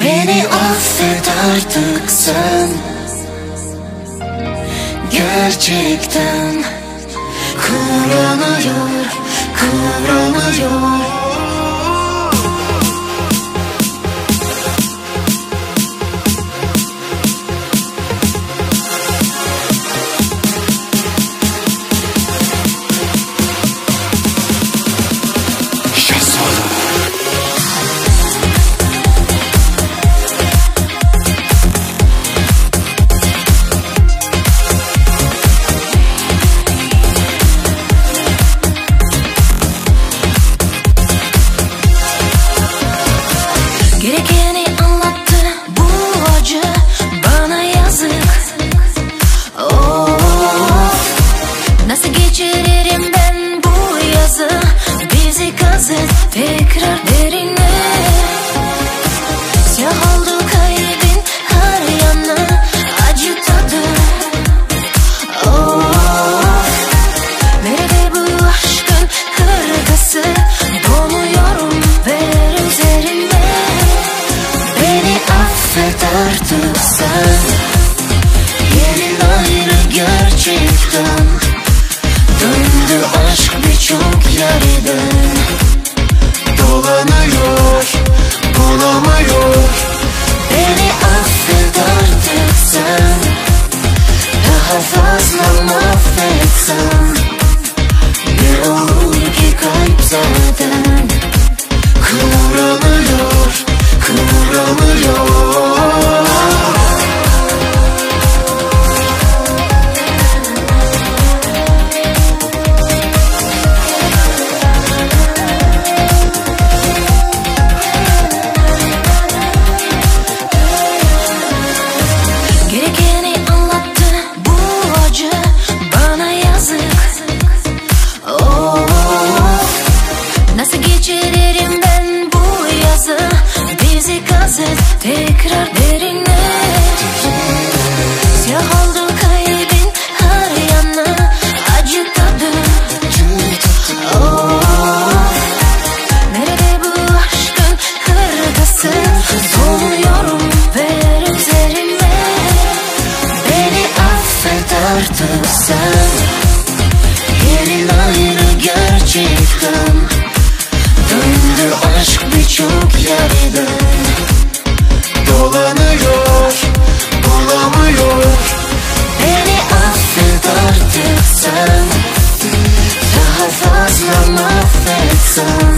Beni affet artık sen. Gerçekten affet artık sen. Yerin ayrı gerçekten tekrar derine. Siyah oldu kalbin her yanı acı tadı Of Nerede bu aşkın kırgısı Donuyorum ver üzerime. Beni affet artık sen. Yerin ayrı gerçekten Döndü aşk birçok yerden dolanıyor Bulamıyor. Beni affet artık sen Daha fazla mahvetsen.